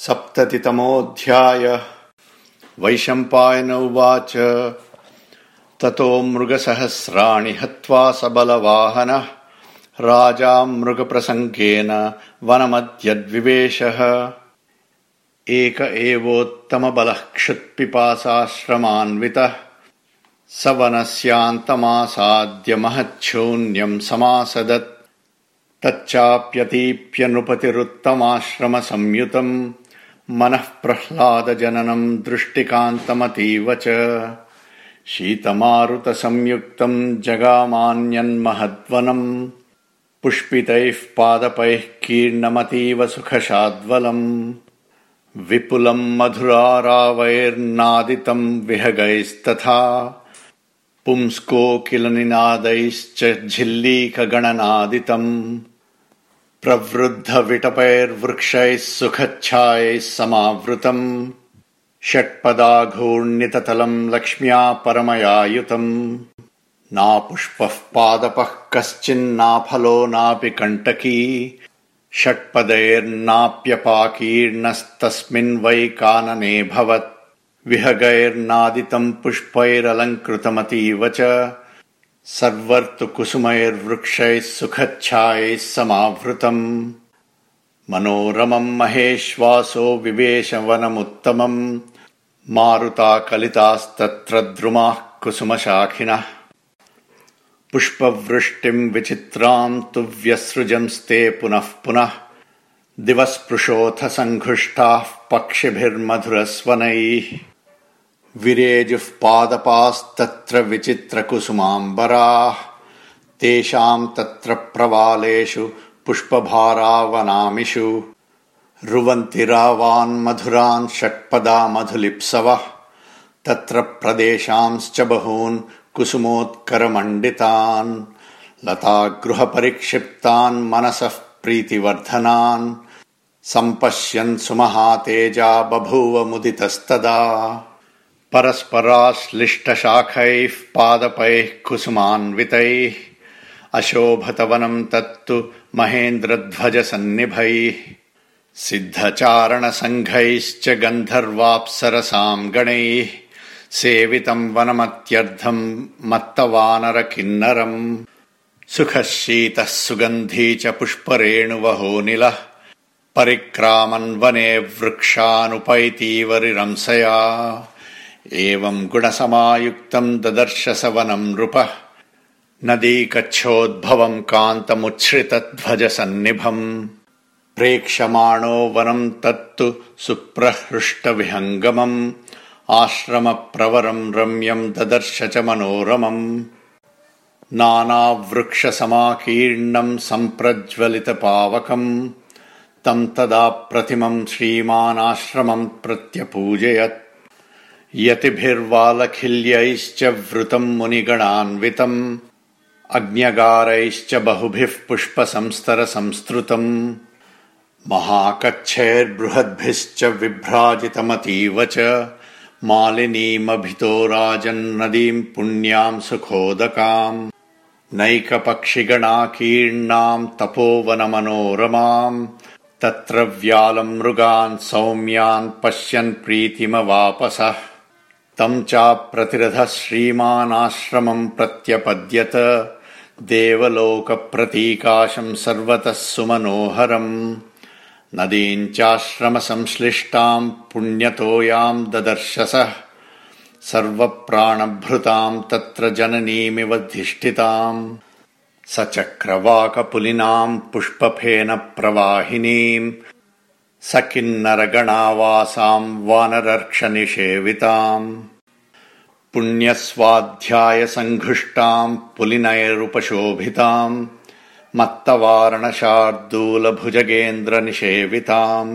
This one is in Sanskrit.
सप्ततितमोऽध्याय। वैशम्पायन उवाच ततो मृगसहस्राणि हत्वा सबलवाहनः राजा मृगप्रसङ्गेन वनमद्यद्विवेशः। एक एवोत्तमबलः क्षुत्पिपासाश्रमान्वितः स वनस्यान्तमासाद्य महच्छून्यम् समासदत्। तच्चाप्यतीप्यनृपतिरुत्तमाश्रमसंयुतम् प्रह्लादजननम् दृष्टिकान्तमतीव च। शीतमारुतसंयुक्तम् जगामान्यन्महद्वनम्। पुष्पितैः पादपैः कीर्णमतीव सुखशाद्वलम्। विपुलम् मधुरारावैर्नादितम् विहगैस्तथा। पुंस्कोकिलनिनादैश्च झिल्लीकगणनादितम् प्रवृद्धविटपैर्वृक्षैः सुखच्छायैः समावृतम्। षट्पदाघूर्णिततलम् लक्ष्म्या परमयायुतम् नापुष्पः पादपः कश्चिन्नाफलो नापि कण्टकी। षट्पदैर्नाप्यपाकीर्णस्तस्मिन् वै काननेऽभवत् विहगैर्नादितम् पुष्पैरलङ्कृतमतीव च सर्वर्तुकुसुमैर्वृक्षैः सुखच्छायैः समावृतम्। मनोरमम् महेश्वासो विवेशवनमुत्तमम्। मारुताकलितास्तत्र द्रुमाः कुसुमशाखिनः। पुष्पवृष्टिम् विचित्राम् तु व्यसृजंस्ते पुनः पुनः। दिवस्पृशोऽथ सङ्घुष्टाः पक्षिभिर्मधुरस्वनैः विरेजुः पादपास्तत्र विचित्रकुसुमाम्बराः तेषाम् तत्र प्रवालेषु पुष्पभारावनामिषु। रुवन्ति रावान् षट्पदा मधुलिप्सवः तत्र प्रदेशांश्च बहून् कुसुमोत्करमण्डितान् लतागृहपरिक्षिप्तान् मनसः प्रीतिवर्धनान् सम्पश्यन् सुमहातेजा बभूव मुदितस्तदा परस्पराश्लिष्टशाखैः पादपैः कुसुमान्वितैः अशोभतवनम् तत्तु महेन्द्रध्वजसन्निभैः सिद्धचारणसङ्घैश्च गन्धर्वाप्सरसाम् गणैः सेवितम् वनमत्यर्धम् मत्तवानरकिन्नरम्। सुखः शीतः सुगन्धी च पुष्परेणुवहोनिलः परिक्रामन् वने वृक्षानुपैतीवरिरंसया एवम् गुणसमायुक्तम् ददर्श स वनम् नृपः। नदीकच्छोद्भवम् कान्तमुच्छ्रितध्वजसन्निभम् प्रेक्षमाणो वनम् तत्तु सुप्रहृष्टविहङ्गमम्। आश्रमप्रवरम् रम्यम् ददर्श च मनोरमम्। नानावृक्षसमाकीर्णम् सम्प्रज्वलितपावकम्। तम् तदा प्रतिमम् श्रीमानाश्रमम् प्रत्यपूजयत् यतिभिर्वालखिल्यैश्च वृतम् मुनिगणान्वितम् अज्ञगारैश्च बहुभिः पुष्पसंस्तरसंस्तृतम् महाकच्छैर्बृहद्भिश्च विभ्राजितमतीव च मालिनीमभितो राजन्नदीम् पुण्याम् सुखोदकाम् नैकपक्षिगणाकीर्णाम् तपोवनमनोरमाम् तत्र व्यालम् मृगान् सौम्यान् पश्यन् प्रीतिमवापसः तम् चाप्रतिरथः श्रीमानाश्रमम् प्रत्यपद्यत देवलोकप्रतीकाशम् सर्वतः सुमनोहरम्। नदीम् चाश्रमसंश्लिष्टाम् पुण्यतोयाम् ददर्शसः। सर्वप्राणभृताम् तत्र जननीमिव धिष्ठिताम्। स चक्रवाकपुलिनाम् पुष्पफेनप्रवाहिनीम्। स किन्नरगणावासाम् वानरर्क्षनिषेविताम् पुण्यस्वाध्यायसङ्घुष्टाम् पुलिनैरुपशोभिताम् मत्तवारणशार्दूलभुजगेन्द्रनिषेविताम्